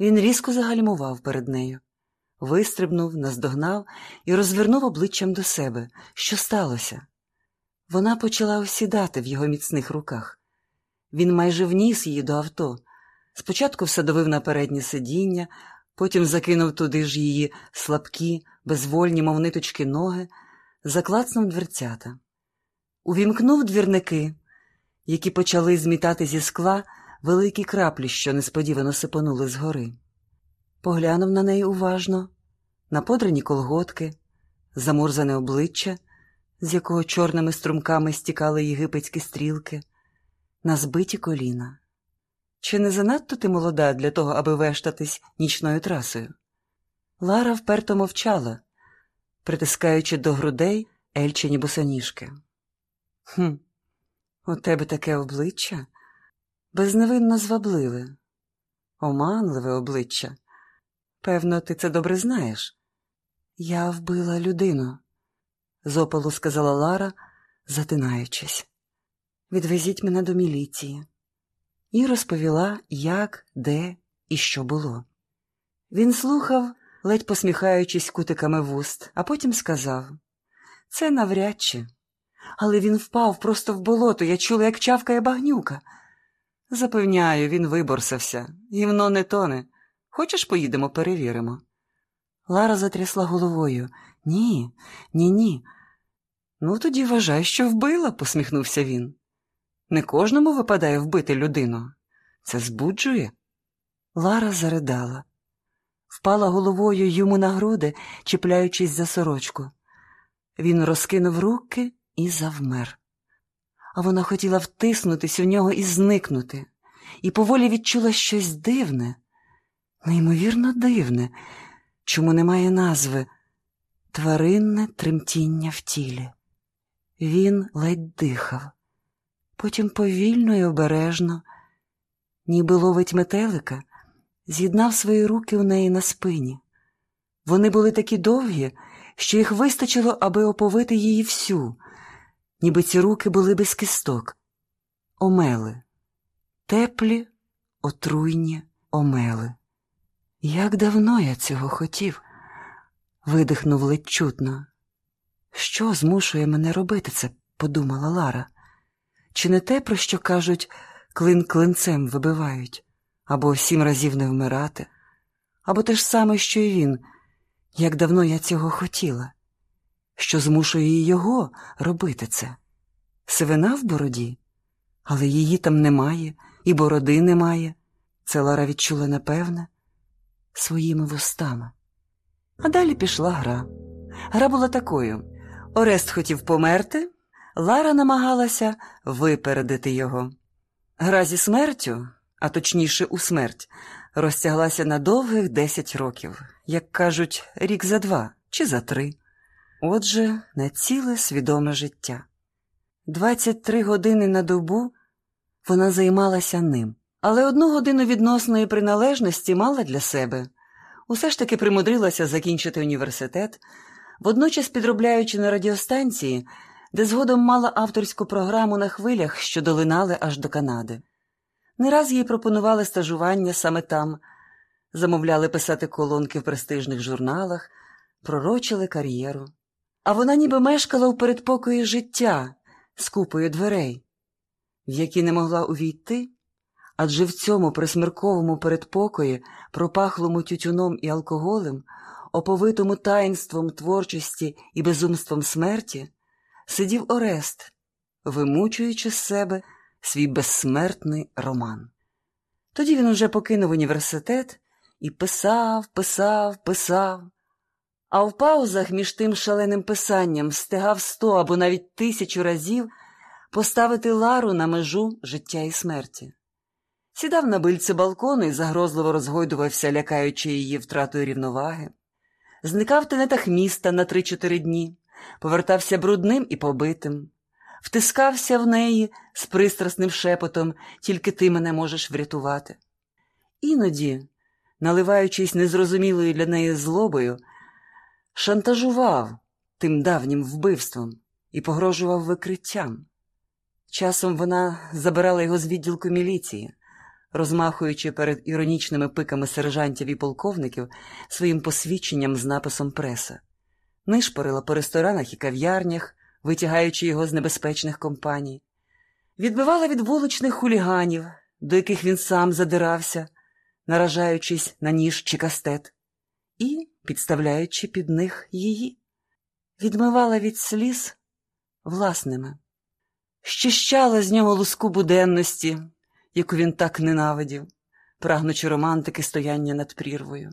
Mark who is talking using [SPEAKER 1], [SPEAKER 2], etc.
[SPEAKER 1] Він різко загальмував перед нею, вистрибнув, наздогнав і розвернув обличчям до себе. Що сталося? Вона почала осідати в його міцних руках. Він майже вніс її до авто. Спочатку всадовив на переднє сидіння, потім закинув туди ж її слабкі, безвольні, мов ниточки ноги, заклацнув дверцята. Увімкнув двірники, які почали змітати зі скла великі краплі, що несподівано сипонули згори. Поглянув на неї уважно, на подрані колготки, замурзане обличчя, з якого чорними струмками стікали єгипетські стрілки, на збиті коліна. Чи не занадто ти молода для того, аби вештатись нічною трасою? Лара вперто мовчала, притискаючи до грудей ельчині босоніжки. Хм, у тебе таке обличчя безневинно звабливе, оманливе обличчя. Певно, ти це добре знаєш. Я вбила людину, з опалу сказала Лара, затинаючись. Відвезіть мене до міліції. І розповіла, як, де і що було. Він слухав, ледь посміхаючись кутиками вуст, а потім сказав це навряд чи. Але він впав просто в болото, я чула, як чавкає багнюка. Запевняю, він виборсався, гівно не тоне. Хочеш, поїдемо, перевіримо? Лара затрясла головою. Ні, ні, ні. Ну, тоді вважай, що вбила, посміхнувся він. Не кожному випадає вбити людину. Це збуджує. Лара заридала, впала головою йому на груди, чіпляючись за сорочку. Він розкинув руки і завмер. А вона хотіла втиснутись у нього і зникнути, і поволі відчула щось дивне, неймовірно дивне, чому немає назви тваринне тремтіння в тілі. Він ледь дихав, потім повільно і обережно, ніби ловить метелика, з'єднав свої руки у неї на спині. Вони були такі довгі, що їх вистачило, аби оповити її всю, ніби ці руки були без кісток, омели, теплі, отруйні омели. Як давно я цього хотів, видихнув ледь чутно. Що змушує мене робити це? подумала Лара. Чи не те, про що кажуть, клин клинцем вибивають, або сім разів не вмирати, або те ж саме, що й він, як давно я цього хотіла, що змушує його робити це? Сивина в бороді, але її там немає, і бороди немає. Це Лара відчула напевне своїми вустами. А далі пішла гра. Гра була такою: Орест хотів померти, Лара намагалася випередити його. Гра зі смертю, а точніше, у смерть, розтяглася на довгих десять років, як кажуть, рік за два чи за три. Отже, на ціле свідоме життя. Двадцять три години на добу вона займалася ним, але одну годину відносної приналежності мала для себе. Усе ж таки примудрилася закінчити університет, водночас підробляючи на радіостанції, де згодом мала авторську програму на хвилях, що долинали аж до Канади. Не раз їй пропонували стажування саме там, замовляли писати колонки в престижних журналах, пророчили кар'єру. А вона ніби мешкала у передпокої життя з купою дверей, в які не могла увійти, адже в цьому присмирковому передпокої, пропахлому тютюном і алкоголем, оповитому таїнством творчості і безумством смерті, сидів Орест, вимучуючи з себе свій безсмертний роман. Тоді він уже покинув університет і писав, писав, писав, а в паузах між тим шаленим писанням встигав сто або навіть тисячу разів поставити Лару на межу життя і смерті. Сідав на бильце балкону і загрозливо розгойдувався, лякаючи її втратою рівноваги, зникав в тенетах міста на три-чотири дні, повертався брудним і побитим, втискався в неї з пристрасним шепотом, тільки ти мене можеш врятувати. Іноді, наливаючись незрозумілою для неї злобою, шантажував тим давнім вбивством і погрожував викриттям. Часом вона забирала його з відділку міліції, розмахуючи перед іронічними пиками сержантів і полковників своїм посвідченням з написом преса, нишпорила по ресторанах і кав'ярнях, витягаючи його з небезпечних компаній, відбивала від вуличних хуліганів, до яких він сам задирався, наражаючись на ніж чи кастет, і підставляючи під них її, відмивала від сліз власними, щищала з нього луску буденності, яку він так ненавидів, прагнучи романтики стояння над прірвою.